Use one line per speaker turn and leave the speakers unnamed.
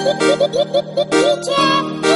Teacher.